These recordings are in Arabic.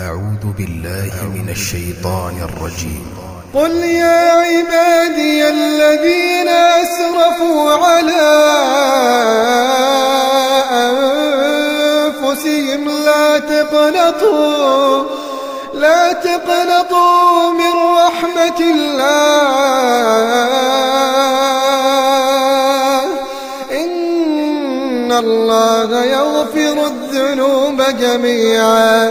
أعوذ بالله من الشيطان الرجيم. قل يا عبادي الذين أسرفوا على أنفسهم لا تقنطوا لا تقنطوا من رحمة الله. إن الله يغفر الذنوب جميعا.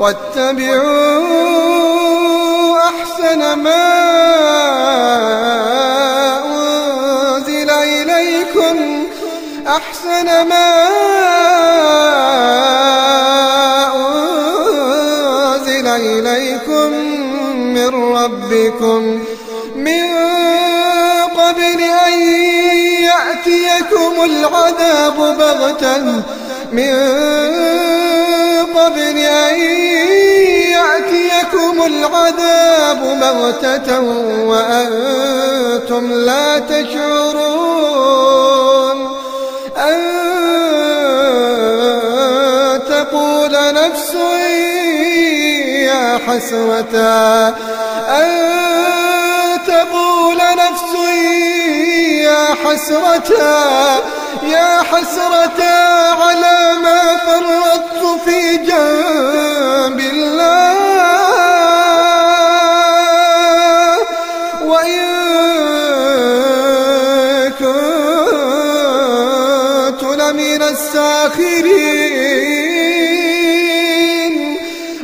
واتبعوا أحسن ما أنزل إليكم أحسن ما أنزل إليكم من ربكم. من قبل أن يأتيكم العذاب بغتة من قبل أن يأتيكم العذاب بغتة وأنتم لا تشعرون أن تقول نفس يا حسرة أن تقول نفس يا حسرة يا حسرة لمن الساخرين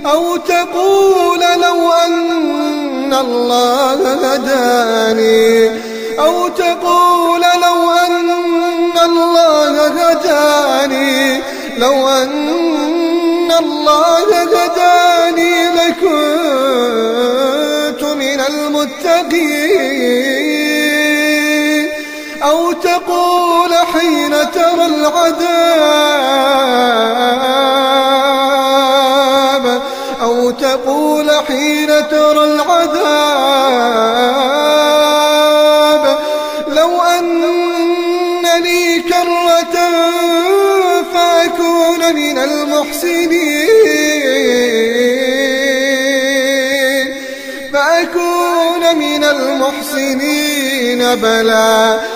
أو تقول لو أن الله هداني أو تقول لو أن الله هداني لو أن الله هداني لكنت من المتقين تقول حين ترى العذاب أو تقول حين ترى العذاب. لو أن لي كرة فأكون من المحسنين فأكون من المحسنين بلى.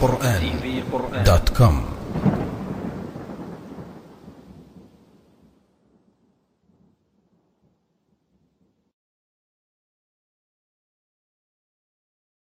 قرآن دوت كوم